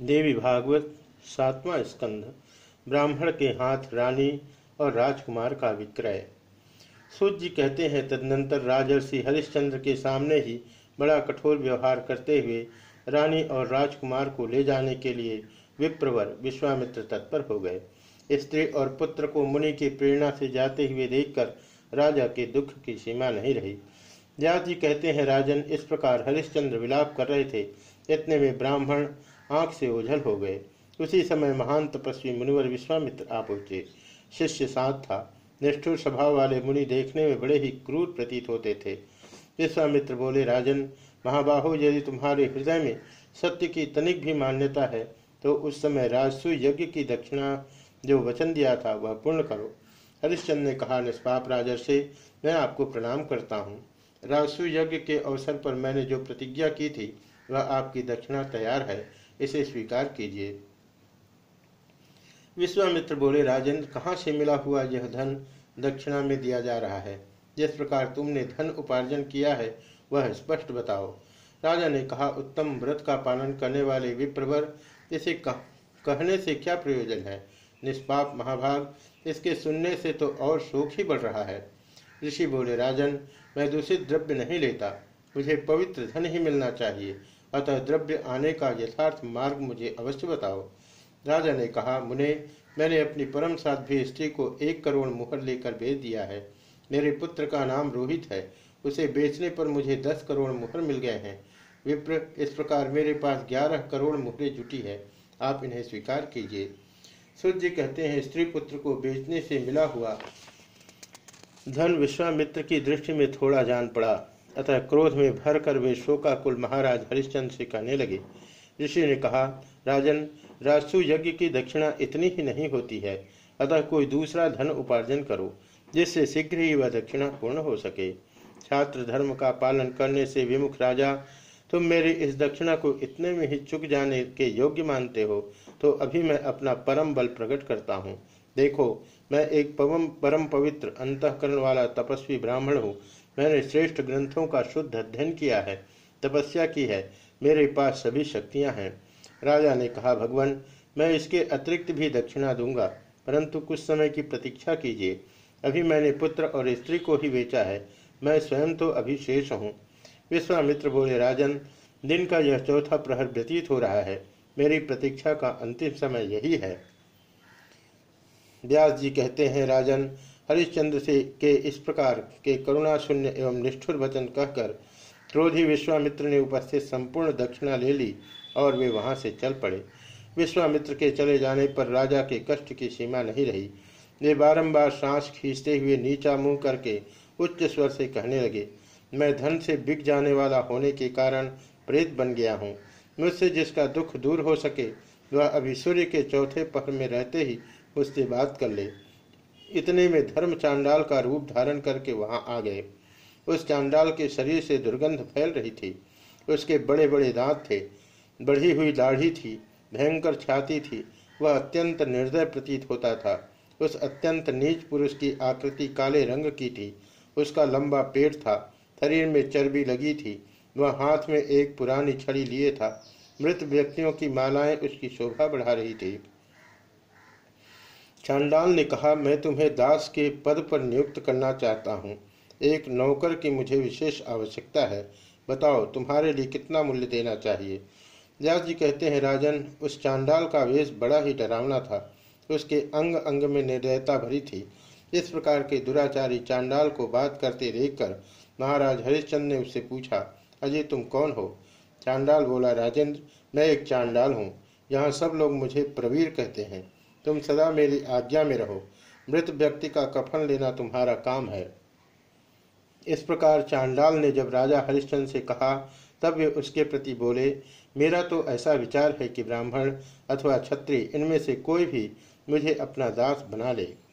देवी भागवत, सातवां स्कंध ब्राह्मण के हाथ रानी और राजकुमार का विक्रय। सूत जी कहते हैं, तदनंतर राजर्षि हरिश्चंद्र के सामने ही बड़ा कठोर व्यवहार करते हुए रानी और राजकुमार को ले जाने के लिए विप्रवर विश्वामित्र तत्पर हो गए। स्त्री और पुत्र को मुनि की प्रेरणा से जाते हुए देखकर राजा के दुख की सीमा नहीं रही। व्यास जी कहते हैं, राजन, इस प्रकार हरिश्चंद्र विलाप कर रहे थे। इतने में ब्राह्मण आँख से ओझल हो गए। उसी समय महान तपस्वी मुनिवर विश्वामित्र आ पहुँचे। शिष्य साथ था। निष्ठुर स्वभाव वाले मुनि देखने में बड़े ही क्रूर प्रतीत होते थे। विश्वामित्र बोले, राजन, महाबाहु, यदि तुम्हारे हृदय में सत्य की तनिक भी मान्यता है तो उस समय राजसु यज्ञ की दक्षिणा जो वचन दिया था, वह पूर्ण करो। हरिश्चंद्र ने कहा, निष्पाप राजर्षि, मैं आपको प्रणाम करता हूँ। राजसु यज्ञ के अवसर पर मैंने जो प्रतिज्ञा की थी, वह आपकी दक्षिणा तैयार है। इसे स्वीकार कीजिए। विश्वामित्र बोले राजेंद्र कहाँ से मिला हुआ यह धन दक्षिणा में दिया जा रहा है? जिस प्रकार तुमने धन उपार्जन किया है वह स्पष्ट बताओ। राजा ने कहा उत्तम व्रत का पालन करने वाले विप्रवर इसे कह, कहने से क्या प्रयोजन है? निष्पाप महाभाग इसके सुनने से तो और शोक ही बढ़ रहा है। ऋषि बोले राजन मैं दूषित द्रव्य नहीं लेता मुझे पवित्र धन ही मिलना चाहिए। अतः द्रव्य आने का यथार्थ मार्ग मुझे अवश्य बताओ। राजा ने कहा, मुने, मैंने अपनी परम साध्वी स्त्री को एक करोड़ मुहर लेकर बेच दिया है। मेरे पुत्र का नाम रोहित है। उसे बेचने पर मुझे दस करोड़ मुहर मिल गए हैं। विप्र, इस प्रकार मेरे पास ग्यारह करोड़ मुहरें जुटी है। आप इन्हें स्वीकार कीजिए। सूर्य कहते हैं, स्त्री पुत्र को बेचने से मिला हुआ धन विश्वामित्र की दृष्टि में थोड़ा जान पड़ा। अतः क्रोध में भर कर वे शोकाकुल महाराज हरिश्चंद्र से कहने लगे। ऋषि ने कहा, राजन, राजसु यज्ञ की दक्षिणा इतनी ही नहीं होती है, अतः कोई दूसरा धन उपार्जन करो, जिससे शीघ्र ही वह दक्षिणा पूर्ण हो सके। छात्र धर्म का पालन करने से विमुख राजा, तुम मेरी इस दक्षिणा को इतने में ही चुक जाने के योग्य मानते हो तो अभी मैं अपना परम बल प्रकट करता हूँ। देखो, मैं एक पवम, परम पवित्र अंतकरण वाला तपस्वी ब्राह्मण हूँ मैंने श्रेष्ठ ग्रंथों का शुद्ध अध्ययन किया है, तपस्या की है, मेरे पास सभी शक्तियाँ हैं। राजा ने कहा, भगवान, मैं इसके अतिरिक्त भी दक्षिणा दूँगा, परंतु कुछ समय की प्रतीक्षा कीजिए। अभी मैंने पुत्र और स्त्री को ही बेचा है, मैं स्वयं तो अभी शेष हूँ। विश्वामित्र बोले, राजन, दिन का यह चौथा प्रहर व्यतीत हो रहा है। मेरी प्रतीक्षा का अंतिम समय यही है। व्यास जी कहते हैं, राजन हरिश्चंद्र से के इस प्रकार के करुणा शून्य एवं निष्ठुर वचन कहकर क्रोधी विश्वामित्र ने उपस्थित संपूर्ण दक्षिणा ले ली और वे वहाँ से चल पड़े। विश्वामित्र के चले जाने पर राजा के कष्ट की सीमा नहीं रही। वे बारंबार सांस खींचते हुए नीचा मुँह करके उच्च स्वर से कहने लगे, मैं धन से बिक जाने वाला होने के कारण प्रेत बन गया हूँ। मुझसे जिसका दुख दूर हो सके, वह अभी सूर्य के चौथे पहर में रहते ही उससे बात कर ले। इतने में धर्म चांडाल का रूप धारण करके वहाँ आ गए। उस चांडाल के शरीर से दुर्गंध फैल रही थी। उसके बड़े बड़े दांत थे। बढ़ी हुई दाढ़ी थी, भयंकर छाती थी। वह अत्यंत निर्दय प्रतीत होता था। उस अत्यंत नीच पुरुष की आकृति काले रंग की थी। उसका लंबा पेट था, शरीर में चर्बी लगी थी। वह हाथ में एक पुरानी छड़ी लिए था। मृत व्यक्तियों की मालाएँ उसकी शोभा बढ़ा रही थी। चांडाल ने कहा, मैं तुम्हें दास के पद पर नियुक्त करना चाहता हूँ। एक नौकर की मुझे विशेष आवश्यकता है। बताओ, तुम्हारे लिए कितना मूल्य देना चाहिए? व्यास जी कहते हैं, राजन, उस चांडाल का वेश बड़ा ही डरावना था। उसके अंग अंग में निर्दयता भरी थी। इस प्रकार के दुराचारी चांडाल को बात करते देखकर महाराज हरिश्चंद्र ने उससे पूछा, अजय, तुम कौन हो? चांडाल बोला, राजेंद्र, मैं एक चांडाल हूँ। यहाँ सब लोग मुझे प्रवीर कहते हैं। तुम सदा मेरी आज्ञा में रहो। मृत व्यक्ति का कफन लेना तुम्हारा काम है। इस प्रकार चांडाल ने जब राजा हरिश्चंद से कहा, तब वे उसके प्रति बोले, मेरा तो ऐसा विचार है कि ब्राह्मण अथवा छत्री इनमें से कोई भी मुझे अपना दास बना ले।